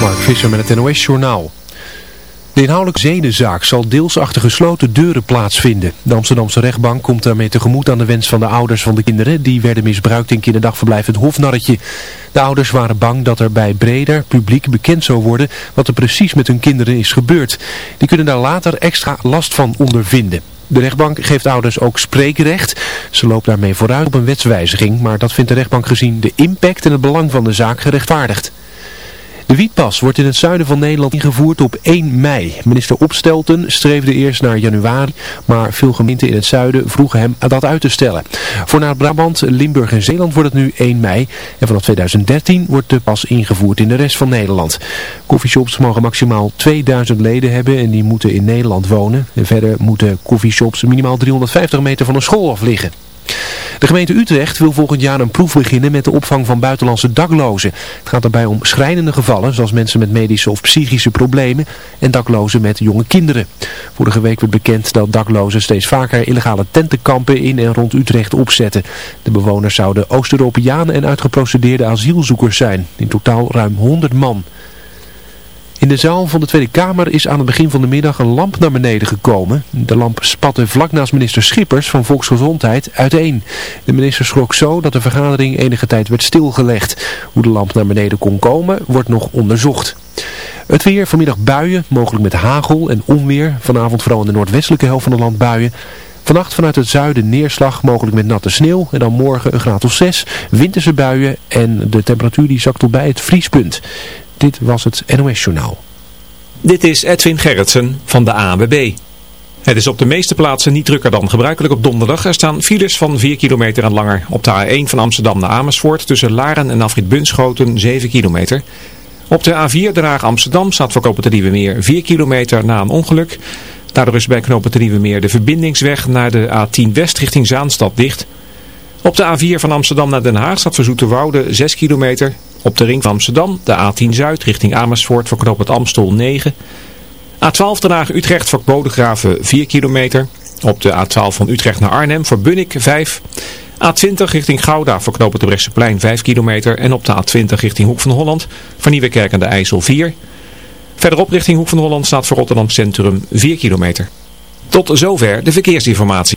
Mark Visser met het NOS Journaal. De inhoudelijke zedenzaak zal deels achter gesloten deuren plaatsvinden. De Amsterdamse rechtbank komt daarmee tegemoet aan de wens van de ouders van de kinderen... die werden misbruikt in kinderdagverblijf het Hofnarretje. De ouders waren bang dat er bij breder publiek bekend zou worden... wat er precies met hun kinderen is gebeurd. Die kunnen daar later extra last van ondervinden. De rechtbank geeft ouders ook spreekrecht. Ze loopt daarmee vooruit op een wetswijziging, maar dat vindt de rechtbank gezien de impact en het belang van de zaak gerechtvaardigd. De wietpas wordt in het zuiden van Nederland ingevoerd op 1 mei. Minister Opstelten streefde eerst naar januari, maar veel gemeenten in het zuiden vroegen hem dat uit te stellen. Voor naar Brabant, Limburg en Zeeland wordt het nu 1 mei. En vanaf 2013 wordt de pas ingevoerd in de rest van Nederland. Coffeeshops mogen maximaal 2000 leden hebben en die moeten in Nederland wonen. En verder moeten coffeeshops minimaal 350 meter van een school af liggen. De gemeente Utrecht wil volgend jaar een proef beginnen met de opvang van buitenlandse daklozen. Het gaat daarbij om schrijnende gevallen, zoals mensen met medische of psychische problemen en daklozen met jonge kinderen. Vorige week werd bekend dat daklozen steeds vaker illegale tentenkampen in en rond Utrecht opzetten. De bewoners zouden Oost-Europeanen en uitgeprocedeerde asielzoekers zijn. In totaal ruim 100 man. In de zaal van de Tweede Kamer is aan het begin van de middag een lamp naar beneden gekomen. De lamp spatte vlak naast minister Schippers van Volksgezondheid uiteen. De minister schrok zo dat de vergadering enige tijd werd stilgelegd. Hoe de lamp naar beneden kon komen wordt nog onderzocht. Het weer, vanmiddag buien, mogelijk met hagel en onweer. Vanavond vooral in de noordwestelijke helft van het land buien. Vannacht vanuit het zuiden neerslag, mogelijk met natte sneeuw. En dan morgen een graad of 6, winterse buien en de temperatuur die zakt tot bij het vriespunt. Dit was het NOS Journaal. Dit is Edwin Gerritsen van de ANWB. Het is op de meeste plaatsen niet drukker dan gebruikelijk op donderdag. Er staan files van 4 kilometer en langer. Op de A1 van Amsterdam naar Amersfoort tussen Laren en Afrit Bunschoten 7 kilometer. Op de A4 Draag Amsterdam staat voor Knopen Nieuwe Meer 4 kilometer na een ongeluk. Daardoor is bij Knopen Nieuwe Meer de verbindingsweg naar de A10 West richting Zaanstad dicht. Op de A4 van Amsterdam naar Den Haag staat voor Zoeterwoude 6 kilometer. Op de ring van Amsterdam, de A10 Zuid richting Amersfoort voor knoop het Amstel 9. A12 Den Haag Utrecht voor Bodegraven 4 kilometer. Op de A12 van Utrecht naar Arnhem voor Bunnik 5. A20 richting Gouda voor knoop het Brechtseplein 5 kilometer. En op de A20 richting Hoek van Holland voor Nieuwekerk aan de IJssel 4. Verderop richting Hoek van Holland staat voor Rotterdam Centrum 4 kilometer. Tot zover de verkeersinformatie.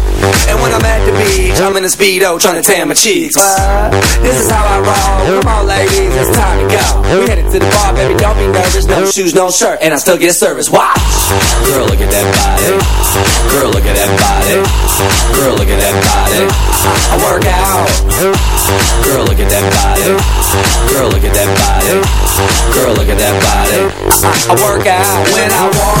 And when I'm at the beach, I'm in a speedo trying to tan my cheeks. But this is how I roll. Come on, ladies, it's time to go. We headed to the bar, baby, don't be nervous. No shoes, no shirt, and I still get service. Watch. Girl, look at that body. Girl, look at that body. Girl, look at that body. I work out. Girl, look at that body. Girl, look at that body. Girl, look at that body. I work out when I walk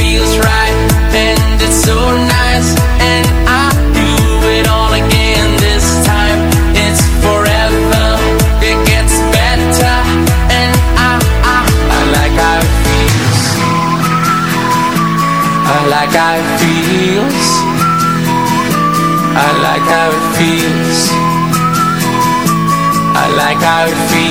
like how it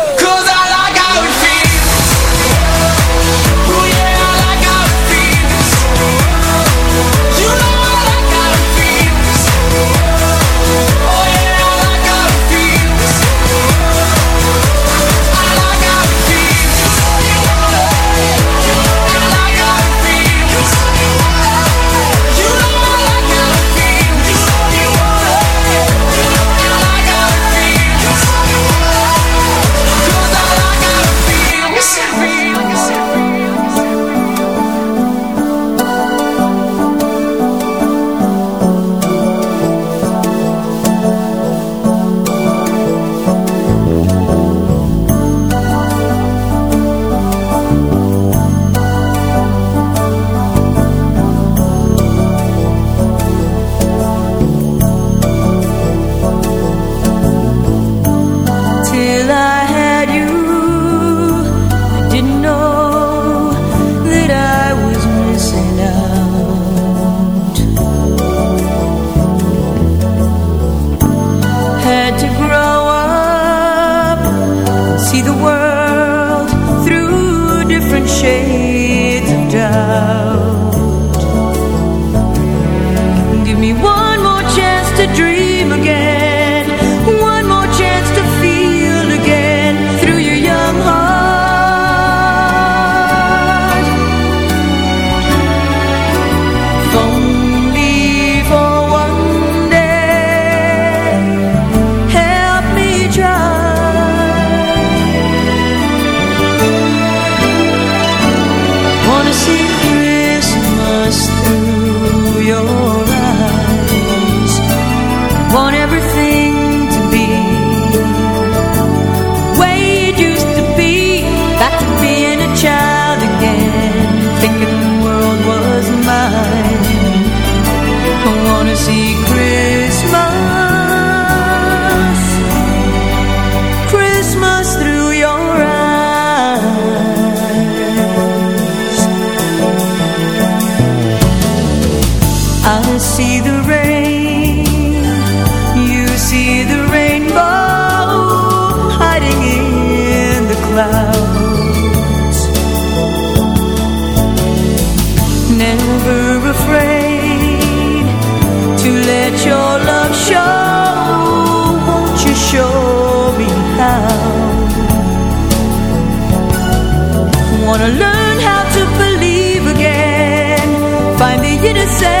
wanna learn how to believe again. Find the innocence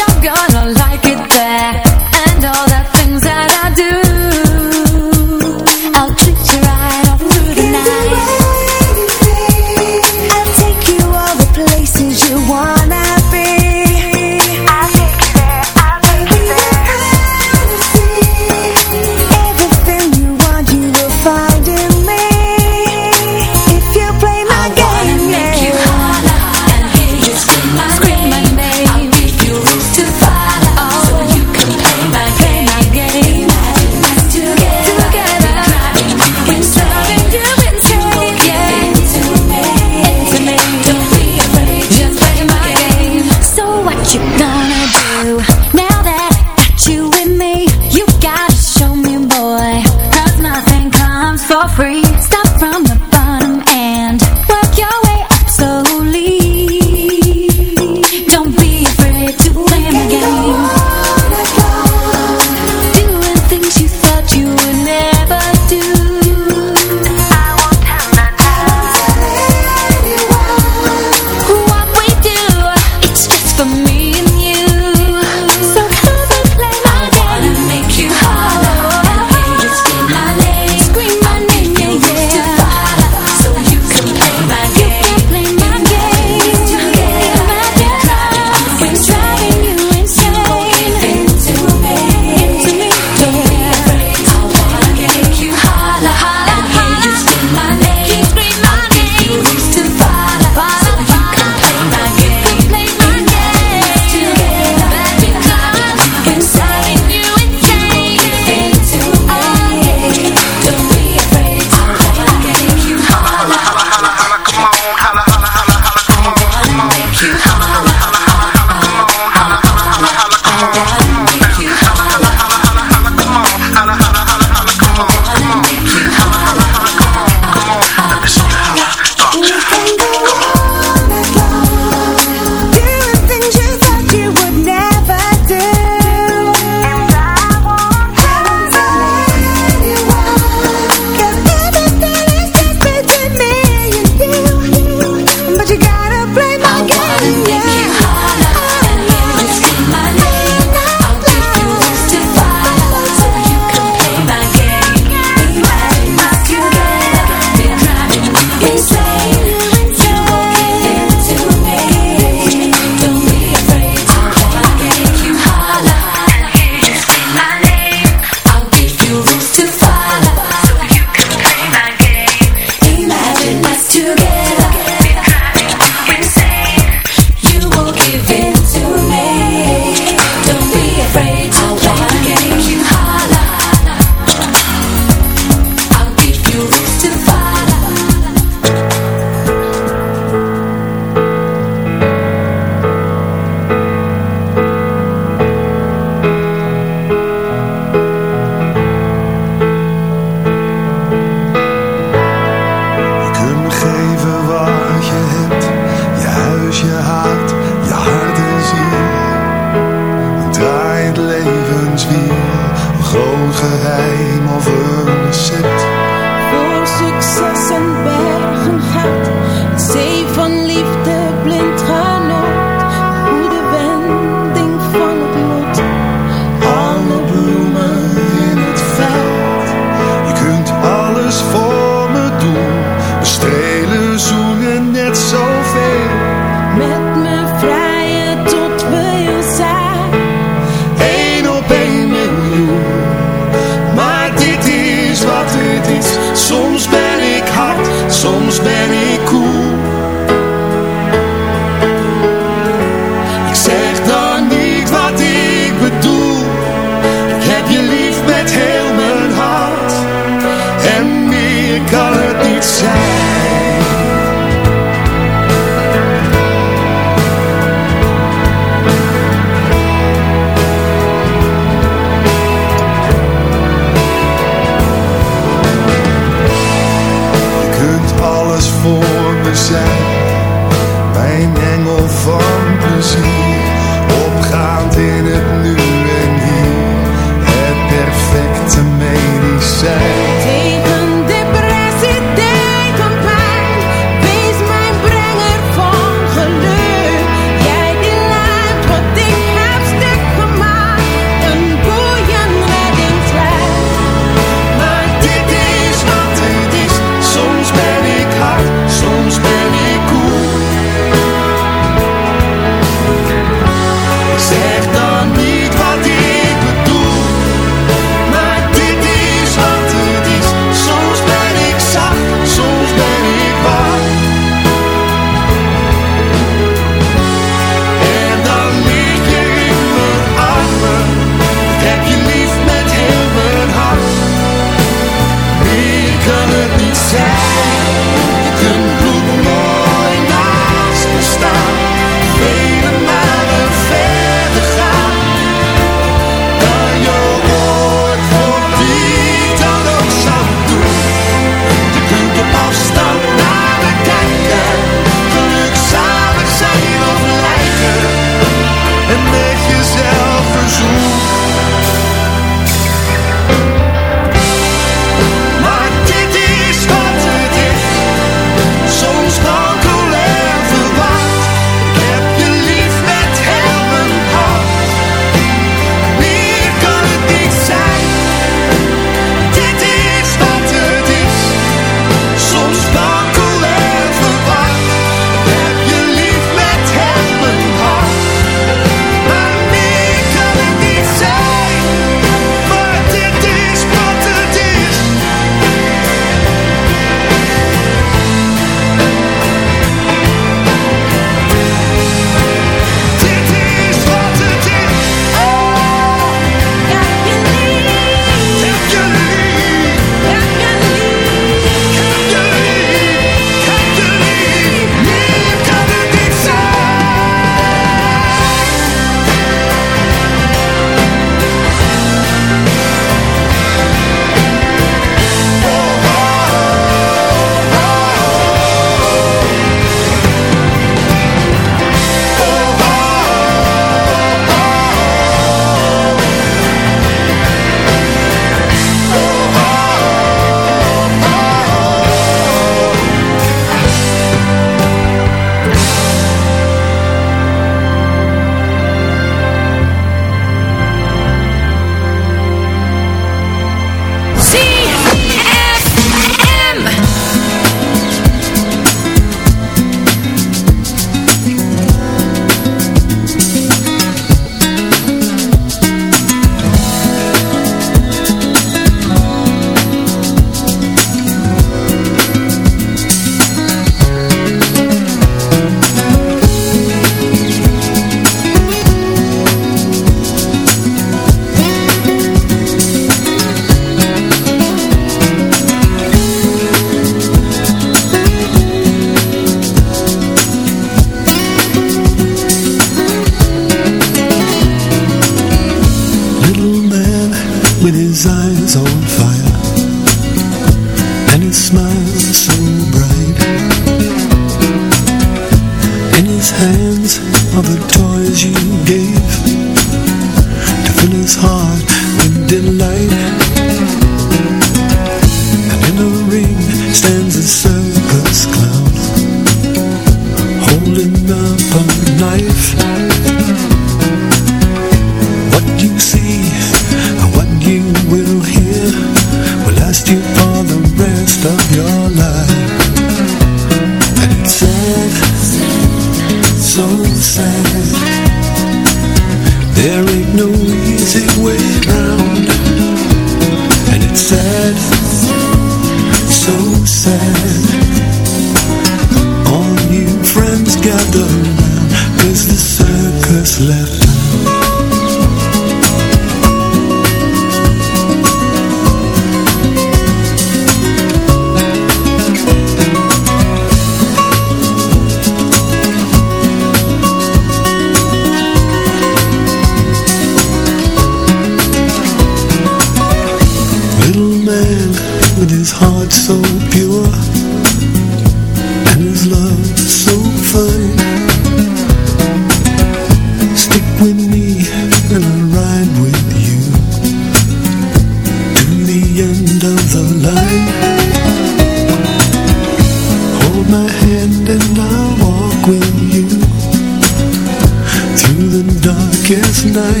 Night.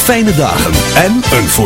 Fijne dagen en een voor